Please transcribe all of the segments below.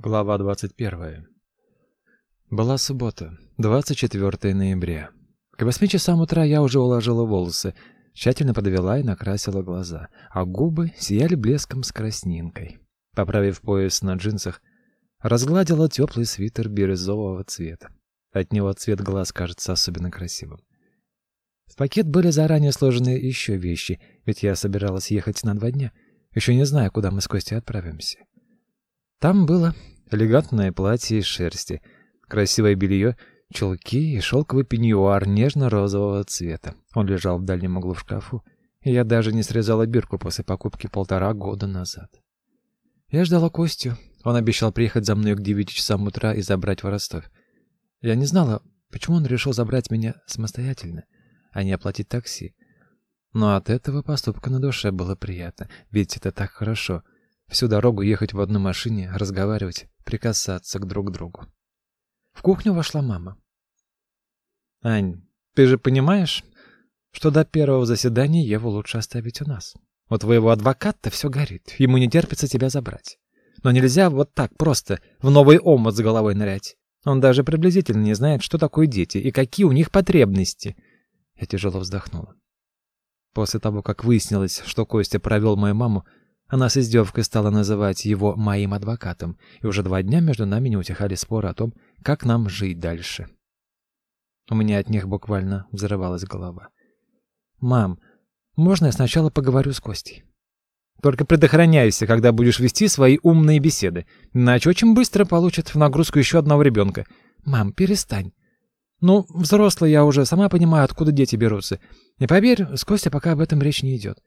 Глава 21. Была суббота, 24 ноября. К восьми часам утра я уже уложила волосы, тщательно подвела и накрасила глаза, а губы сияли блеском с краснинкой. Поправив пояс на джинсах, разгладила теплый свитер бирюзового цвета. От него цвет глаз кажется особенно красивым. В пакет были заранее сложены еще вещи, ведь я собиралась ехать на два дня, еще не зная, куда мы с Костей отправимся. Там было элегантное платье из шерсти, красивое белье, чулки и шелковый пеньюар нежно-розового цвета. Он лежал в дальнем углу в шкафу, и я даже не срезала бирку после покупки полтора года назад. Я ждала Костю. Он обещал приехать за мной к девяти часам утра и забрать в Ростов. Я не знала, почему он решил забрать меня самостоятельно, а не оплатить такси. Но от этого поступка на душе было приятно, ведь это так хорошо — Всю дорогу ехать в одной машине, разговаривать, прикасаться к друг другу. В кухню вошла мама. «Ань, ты же понимаешь, что до первого заседания Еву лучше оставить у нас? У твоего адвоката все горит, ему не терпится тебя забрать. Но нельзя вот так просто в новый омут с головой нырять. Он даже приблизительно не знает, что такое дети и какие у них потребности». Я тяжело вздохнула. После того, как выяснилось, что Костя провел мою маму, она с издевкой стала называть его моим адвокатом, и уже два дня между нами не утихали споры о том, как нам жить дальше. У меня от них буквально взрывалась голова. «Мам, можно я сначала поговорю с Костей?» «Только предохраняйся, когда будешь вести свои умные беседы, иначе очень быстро получит в нагрузку еще одного ребенка. Мам, перестань. Ну, взрослый я уже, сама понимаю, откуда дети берутся. И поверь, с Костей пока об этом речь не идет.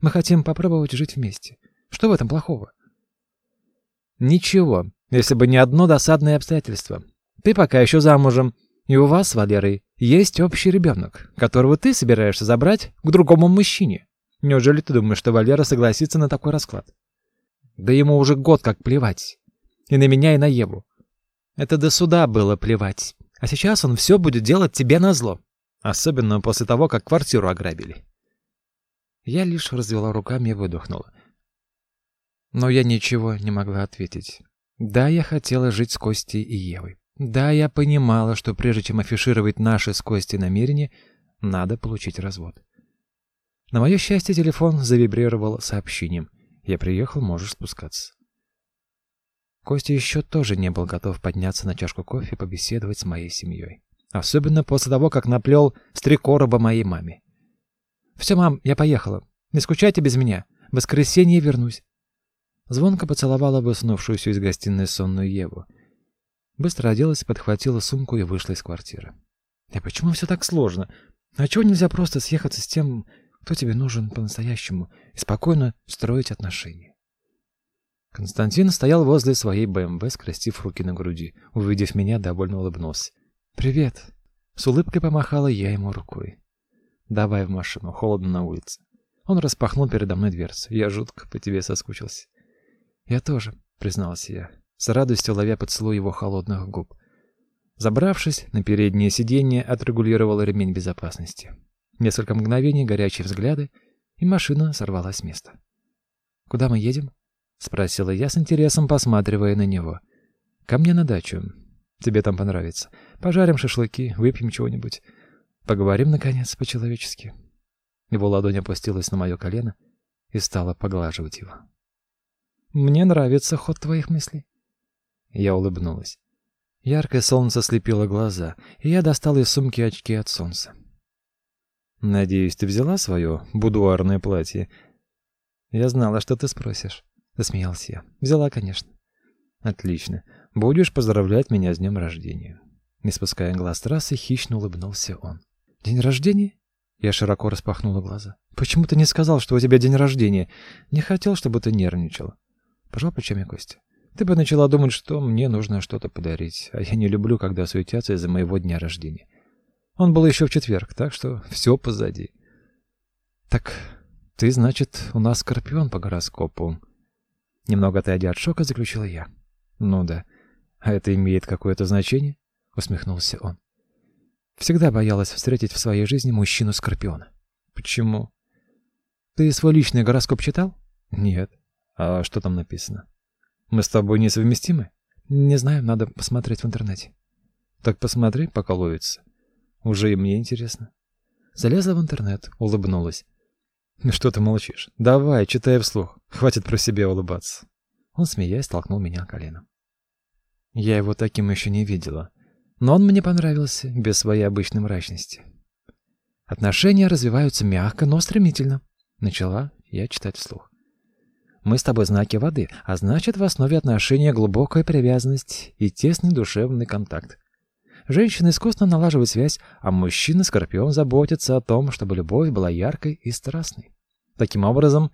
Мы хотим попробовать жить вместе. Что в этом плохого? Ничего, если бы не одно досадное обстоятельство. Ты пока еще замужем, и у вас с Валерой есть общий ребенок, которого ты собираешься забрать к другому мужчине. Неужели ты думаешь, что Валера согласится на такой расклад? Да ему уже год как плевать. И на меня, и на Еву. Это до суда было плевать. А сейчас он все будет делать тебе назло. Особенно после того, как квартиру ограбили. Я лишь развела руками и выдохнула. Но я ничего не могла ответить. Да, я хотела жить с Костей и Евой. Да, я понимала, что прежде чем афишировать наши с Костей намерения, надо получить развод. На мое счастье, телефон завибрировал сообщением. «Я приехал, можешь спускаться». Костя еще тоже не был готов подняться на чашку кофе и побеседовать с моей семьей. Особенно после того, как наплел с три короба моей маме. «Все, мам, я поехала. Не скучайте без меня. В воскресенье вернусь. Звонко поцеловала высунувшуюся из гостиной сонную Еву. Быстро оделась, подхватила сумку и вышла из квартиры. «А почему все так сложно? А чего нельзя просто съехаться с тем, кто тебе нужен по-настоящему, и спокойно строить отношения?» Константин стоял возле своей БМВ, скрестив руки на груди. Увидев меня, довольно улыбнулся. «Привет!» С улыбкой помахала я ему рукой. «Давай в машину, холодно на улице». Он распахнул передо мной дверцу. Я жутко по тебе соскучился. «Я тоже», — признался я, с радостью ловя поцелуй его холодных губ. Забравшись на переднее сиденье, отрегулировал ремень безопасности. Несколько мгновений, горячие взгляды, и машина сорвалась с места. «Куда мы едем?» — спросила я с интересом, посматривая на него. «Ко мне на дачу. Тебе там понравится. Пожарим шашлыки, выпьем чего-нибудь. Поговорим, наконец, по-человечески». Его ладонь опустилась на мое колено и стала поглаживать его. Мне нравится ход твоих мыслей. Я улыбнулась. Яркое солнце слепило глаза, и я достал из сумки очки от солнца. Надеюсь, ты взяла свое будуарное платье. Я знала, что ты спросишь, засмеялся я. Взяла, конечно. Отлично. Будешь поздравлять меня с днем рождения. Не спуская глаз с трассы, хищно улыбнулся он. День рождения? Я широко распахнула глаза. Почему ты не сказал, что у тебя день рождения? Не хотел, чтобы ты нервничала. Пожал плечами Костя. Ты бы начала думать, что мне нужно что-то подарить, а я не люблю, когда суетятся из-за моего дня рождения. Он был еще в четверг, так что все позади. Так ты, значит, у нас скорпион по гороскопу. Немного отойдя от шока, заключила я. Ну да. А это имеет какое-то значение? Усмехнулся он. Всегда боялась встретить в своей жизни мужчину-скорпиона. Почему? Ты свой личный гороскоп читал? Нет. А что там написано? Мы с тобой несовместимы? Не знаю, надо посмотреть в интернете. Так посмотри, пока ловится. Уже и мне интересно. Залезла в интернет, улыбнулась. Ну что ты молчишь? Давай, читай вслух. Хватит про себя улыбаться. Он, смеясь, толкнул меня коленом. Я его таким еще не видела. Но он мне понравился, без своей обычной мрачности. Отношения развиваются мягко, но стремительно. Начала я читать вслух. Мы с тобой знаки воды, а значит, в основе отношения глубокая привязанность и тесный душевный контакт. Женщина искусно налаживает связь, а мужчина-скорпион заботится о том, чтобы любовь была яркой и страстной. Таким образом,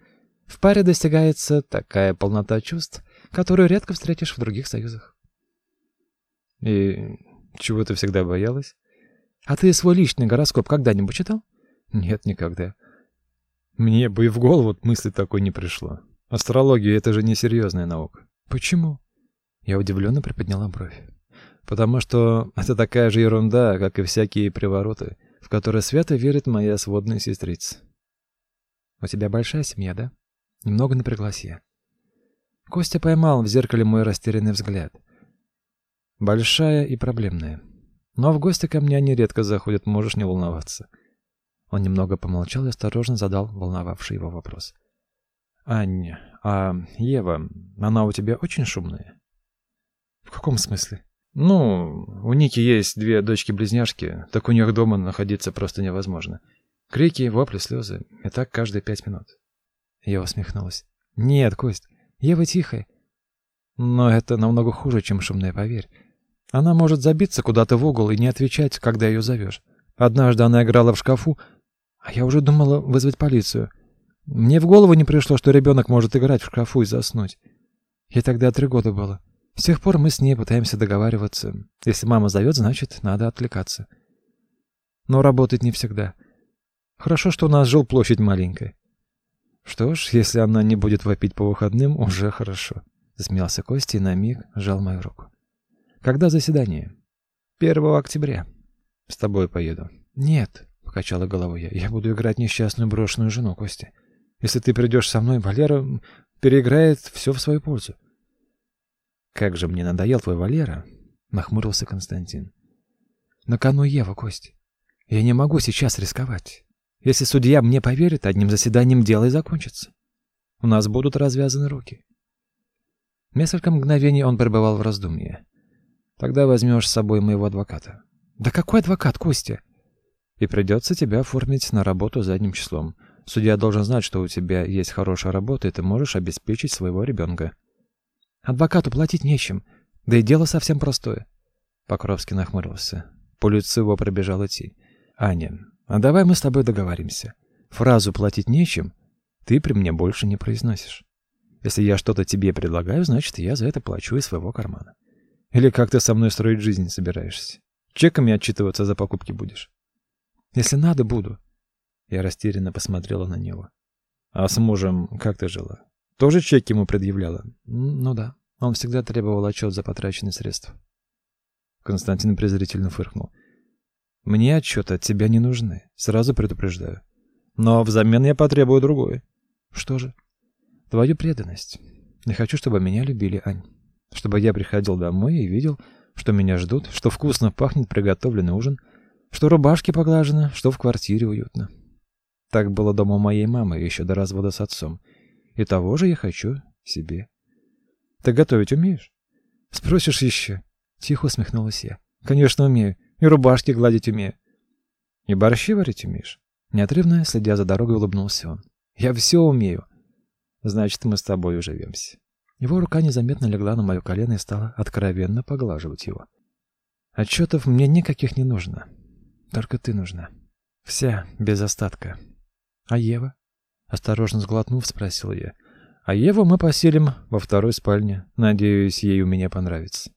в паре достигается такая полнота чувств, которую редко встретишь в других союзах. И чего ты всегда боялась? А ты свой личный гороскоп когда-нибудь читал? Нет, никогда. Мне бы и в голову мысли такой не пришло. Астрология — это же не серьезная наука. Почему? Я удивленно приподняла бровь потому что это такая же ерунда, как и всякие привороты, в которые свято верит моя сводная сестрица. У тебя большая семья, да? Немного напряглась я. Костя поймал в зеркале мой растерянный взгляд. Большая и проблемная. Но в гости ко мне они редко заходят, можешь не волноваться. Он немного помолчал и осторожно задал волновавший его вопрос. «Аня, а Ева, она у тебя очень шумная?» «В каком смысле?» Ну, у Ники есть две дочки-близняшки, так у них дома находиться просто невозможно. Крики, вопли, слезы. И так каждые пять минут. Я усмехнулась. Нет, Кость, Ева тихая. Но это намного хуже, чем шумная, поверь. Она может забиться куда-то в угол и не отвечать, когда ее зовешь. Однажды она играла в шкафу, а я уже думала вызвать полицию. Мне в голову не пришло, что ребенок может играть в шкафу и заснуть. Ей тогда три года было. С тех пор мы с ней пытаемся договариваться. Если мама зовет, значит, надо отвлекаться. Но работает не всегда. Хорошо, что у нас жилплощадь маленькая. Что ж, если она не будет вопить по выходным, уже хорошо. Засмеялся Костя и на миг сжал мою руку. Когда заседание? Первого октября. С тобой поеду. Нет, покачала головой я. Я буду играть несчастную брошенную жену, Костя. Если ты придешь со мной, Валера переиграет все в свою пользу. «Как же мне надоел твой Валера!» — нахмурился Константин. «На кону Ева, Кость. Я не могу сейчас рисковать. Если судья мне поверит, одним заседанием дело и закончится. У нас будут развязаны руки». Несколько мгновений он пребывал в раздумье. «Тогда возьмешь с собой моего адвоката». «Да какой адвокат, Костя?» «И придется тебя оформить на работу задним числом. Судья должен знать, что у тебя есть хорошая работа, и ты можешь обеспечить своего ребенка». Адвокату платить нечем, да и дело совсем простое. Покровский нахмурился. По лицу его пробежала тень. Аня, а давай мы с тобой договоримся. Фразу платить нечем ты при мне больше не произносишь. Если я что-то тебе предлагаю, значит, я за это плачу из своего кармана. Или как ты со мной строить жизнь собираешься? Чеками отчитываться за покупки будешь? Если надо, буду. Я растерянно посмотрела на него. А с мужем как ты жила? Тоже чек ему предъявляла? Ну да. Он всегда требовал отчет за потраченные средства. Константин презрительно фыркнул. Мне отчеты от тебя не нужны, сразу предупреждаю. Но взамен я потребую другое. Что же? Твою преданность. Не хочу, чтобы меня любили, Ань. Чтобы я приходил домой и видел, что меня ждут, что вкусно пахнет приготовленный ужин, что рубашки поглажены, что в квартире уютно. Так было дома моей мамы еще до развода с отцом. И того же я хочу себе. Ты готовить умеешь? Спросишь еще. Тихо усмехнулась я. Конечно, умею. И рубашки гладить умею. И борщи варить умеешь? Неотрывно, следя за дорогой, улыбнулся он. Я все умею. Значит, мы с тобой уживемся. Его рука незаметно легла на мое колено и стала откровенно поглаживать его. Отчетов мне никаких не нужно. Только ты нужна. Вся, без остатка. А Ева? Осторожно сглотнув, спросил я. А Еву мы поселим во второй спальне. Надеюсь, ей у меня понравится.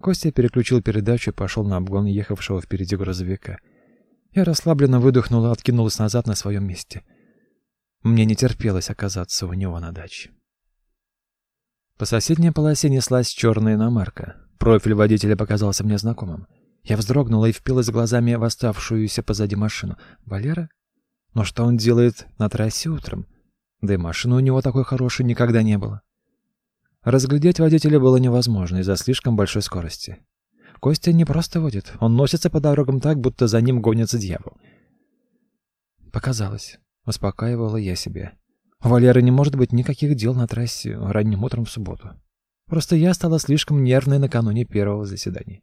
Костя переключил передачу и пошел на обгон ехавшего впереди грузовика. Я расслабленно выдохнула, откинулась назад на своем месте. Мне не терпелось оказаться у него на даче. По соседней полосе неслась черная иномарка. Профиль водителя показался мне знакомым. Я вздрогнула и впилась глазами в оставшуюся позади машину. «Валера?» Но что он делает на трассе утром? Да и машины у него такой хорошей никогда не было. Разглядеть водителя было невозможно из-за слишком большой скорости. Костя не просто водит, он носится по дорогам так, будто за ним гонится дьявол. Показалось, успокаивала я себя. У Валеры не может быть никаких дел на трассе ранним утром в субботу. Просто я стала слишком нервной накануне первого заседания.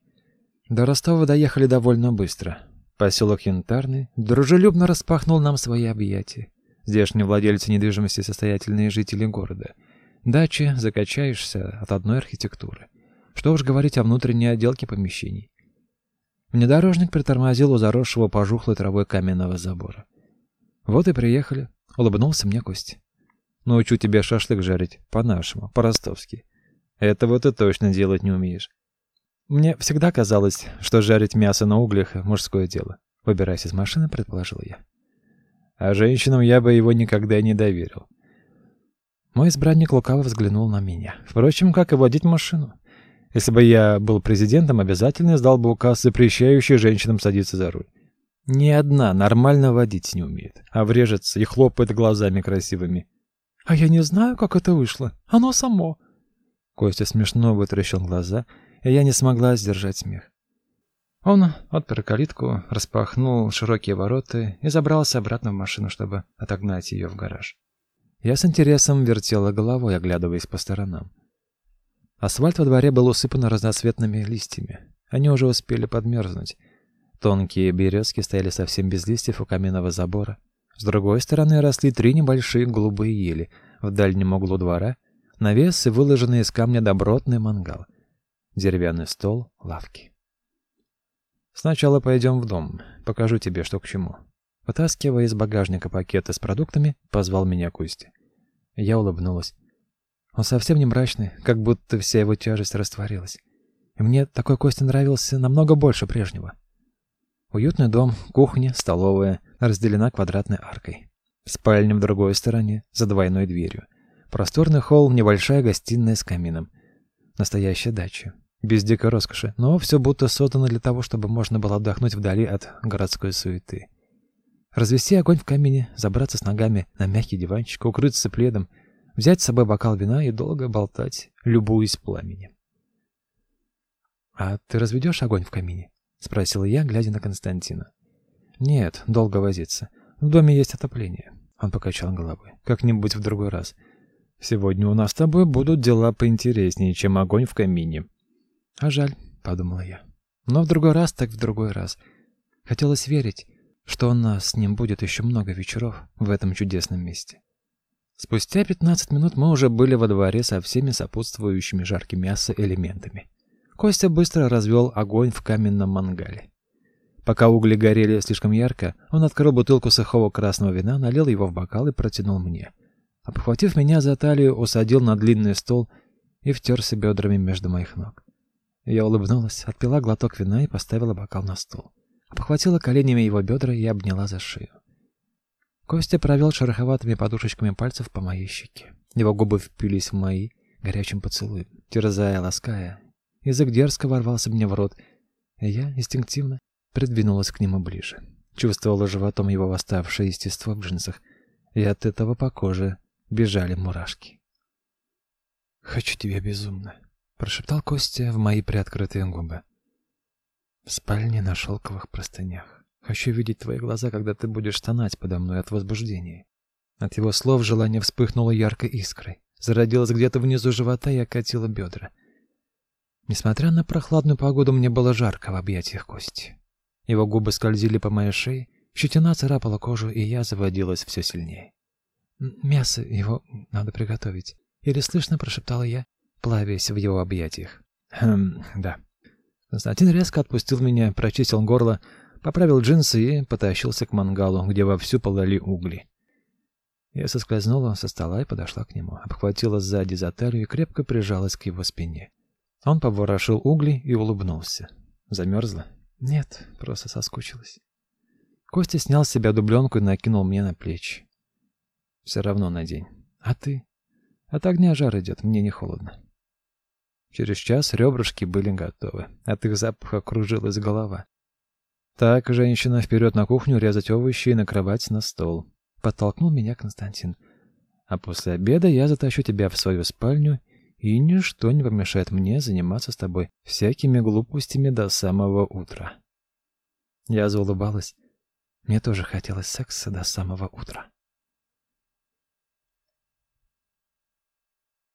До Ростова доехали довольно быстро. Поселок Янтарный дружелюбно распахнул нам свои объятия. Здешние владельцы недвижимости состоятельные жители города. Дачи закачаешься от одной архитектуры. Что уж говорить о внутренней отделке помещений. Внедорожник притормозил у заросшего пожухлой травой каменного забора. Вот и приехали, улыбнулся мне Кость. Научу тебя шашлык жарить по-нашему, по-ростовски. Этого ты точно делать не умеешь. Мне всегда казалось, что жарить мясо на углях мужское дело. Выбираясь из машины, предположил я. А женщинам я бы его никогда не доверил. Мой избранник лукаво взглянул на меня. Впрочем, как и водить машину. Если бы я был президентом, обязательно издал бы указ, запрещающий женщинам садиться за руль. Ни одна нормально водить не умеет, а врежется и хлопает глазами красивыми. А я не знаю, как это вышло. Оно само. Костя смешно вытаращил глаза, и я не смогла сдержать смех. Он отпер калитку, распахнул широкие ворота и забрался обратно в машину, чтобы отогнать ее в гараж. Я с интересом вертела головой, оглядываясь по сторонам. Асфальт во дворе был усыпан разноцветными листьями. Они уже успели подмерзнуть. Тонкие березки стояли совсем без листьев у каменного забора. С другой стороны росли три небольшие голубые ели. В дальнем углу двора навес и выложенный из камня добротный мангал. Деревянный стол, лавки. Сначала пойдем в дом. Покажу тебе, что к чему. Вытаскивая из багажника пакеты с продуктами, позвал меня Костя. Я улыбнулась. Он совсем не мрачный, как будто вся его тяжесть растворилась. И мне такой Костя нравился намного больше прежнего. Уютный дом, кухня, столовая, разделена квадратной аркой. Спальня в другой стороне, за двойной дверью. Просторный холл, небольшая гостиная с камином. Настоящая дача. Без дикой роскоши, но все будто создано для того, чтобы можно было отдохнуть вдали от городской суеты. Развести огонь в камине, забраться с ногами на мягкий диванчик, укрыться пледом, взять с собой бокал вина и долго болтать, любуясь пламенем. «А ты разведешь огонь в камине?» — спросил я, глядя на Константина. «Нет, долго возиться. В доме есть отопление». Он покачал головой. «Как-нибудь в другой раз. Сегодня у нас с тобой будут дела поинтереснее, чем огонь в камине». «А жаль», — подумала я. «Но в другой раз так в другой раз. Хотелось верить, что у нас с ним будет еще много вечеров в этом чудесном месте». Спустя пятнадцать минут мы уже были во дворе со всеми сопутствующими жарким мясо элементами. Костя быстро развел огонь в каменном мангале. Пока угли горели слишком ярко, он открыл бутылку сухого красного вина, налил его в бокал и протянул мне. Обхватив меня за талию, усадил на длинный стол и втерся бедрами между моих ног. Я улыбнулась, отпила глоток вина и поставила бокал на стол. Обхватила коленями его бедра и обняла за шею. Костя провел шероховатыми подушечками пальцев по моей щеке. Его губы впились в мои горячим поцелуем, терзая, лаская, Язык дерзко ворвался мне в рот, и я инстинктивно придвинулась к нему ближе. Чувствовала животом его восставшее естество в джинсах, и от этого по коже бежали мурашки. «Хочу тебя безумно», — прошептал Костя в мои приоткрытые губы. «В спальне на шелковых простынях. Хочу видеть твои глаза, когда ты будешь стонать подо мной от возбуждения». От его слов желание вспыхнуло яркой искрой. Зародилось где-то внизу живота и окатило бедра. Несмотря на прохладную погоду, мне было жарко в объятиях Кости. Его губы скользили по моей шее, щетина царапала кожу, и я заводилась все сильнее. «Мясо его надо приготовить», — еле слышно прошептала я, плавясь в его объятиях. «Хм, да». Константин резко отпустил меня, прочистил горло, поправил джинсы и потащился к мангалу, где вовсю полали угли. Я соскользнула со стола и подошла к нему, обхватила сзади за талию и крепко прижалась к его спине. Он поворошил угли и улыбнулся. Замерзла? Нет, просто соскучилась. Костя снял с себя дубленку и накинул мне на плечи. Все равно надень. А ты? От огня жар идет, мне не холодно. Через час ребрышки были готовы. От их запаха кружилась голова. Так, женщина, вперед на кухню резать овощи и накрывать на стол. Подтолкнул меня Константин. А после обеда я затащу тебя в свою спальню и ничто не помешает мне заниматься с тобой всякими глупостями до самого утра. Я заулыбалась. Мне тоже хотелось секса до самого утра.